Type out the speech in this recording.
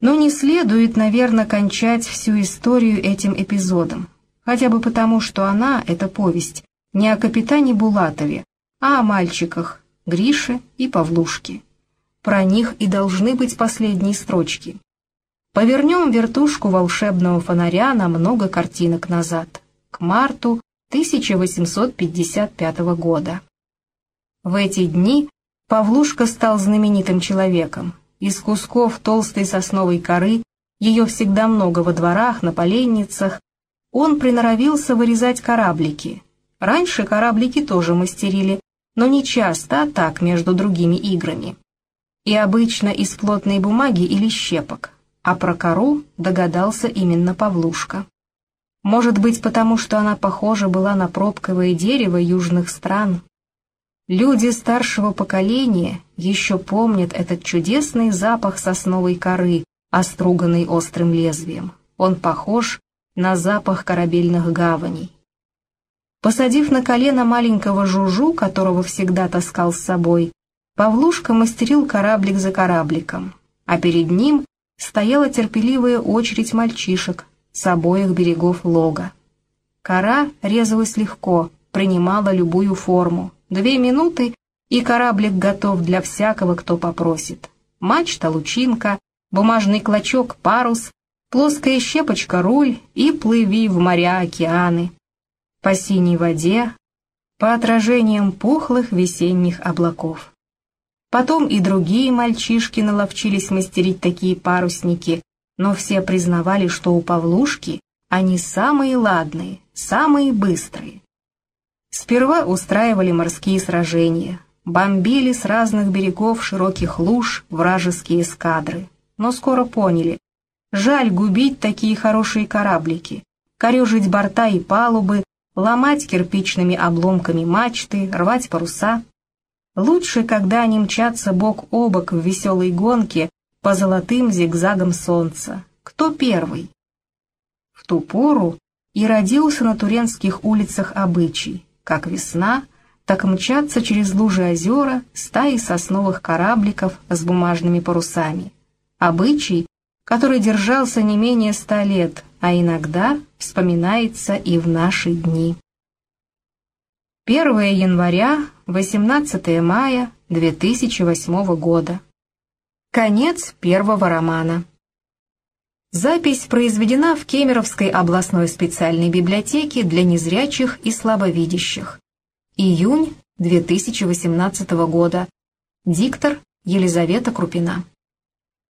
Но не следует, наверное, кончать всю историю этим эпизодом, хотя бы потому, что она, эта повесть, не о капитане Булатове, а о мальчиках Грише и Павлушке. Про них и должны быть последние строчки. Повернем вертушку волшебного фонаря на много картинок назад, к марту 1855 года. В эти дни Павлушка стал знаменитым человеком. Из кусков толстой сосновой коры, ее всегда много во дворах, на поленницах, он приноровился вырезать кораблики. Раньше кораблики тоже мастерили, но не часто, а так между другими играми. И обычно из плотной бумаги или щепок, а про кору догадался именно Павлушка. Может быть, потому что она похожа была на пробковое дерево южных стран. Люди старшего поколения еще помнят этот чудесный запах сосновой коры, оструганный острым лезвием. Он похож на запах корабельных гаваней. Посадив на колено маленького жужу, которого всегда таскал с собой, Павлушка мастерил кораблик за корабликом, а перед ним стояла терпеливая очередь мальчишек с обоих берегов лога. Кора резалась легко, принимала любую форму. Две минуты, и кораблик готов для всякого, кто попросит. Мачта, лучинка, бумажный клочок, парус, плоская щепочка, руль и плыви в моря, океаны по синей воде, по отражениям пухлых весенних облаков. Потом и другие мальчишки наловчились мастерить такие парусники, но все признавали, что у Павлушки они самые ладные, самые быстрые. Сперва устраивали морские сражения, бомбили с разных берегов широких луж вражеские эскадры, но скоро поняли, жаль губить такие хорошие кораблики, корежить борта и палубы, ломать кирпичными обломками мачты, рвать паруса. Лучше, когда они мчатся бок о бок в веселой гонке по золотым зигзагам солнца. Кто первый? В ту пору и родился на туренских улицах обычай, как весна, так мчаться через лужи озера стаи сосновых корабликов с бумажными парусами. Обычай, который держался не менее ста лет, а иногда вспоминается и в наши дни. 1 января, 18 мая 2008 года. Конец первого романа. Запись произведена в Кемеровской областной специальной библиотеке для незрячих и слабовидящих. Июнь 2018 года. Диктор Елизавета Крупина.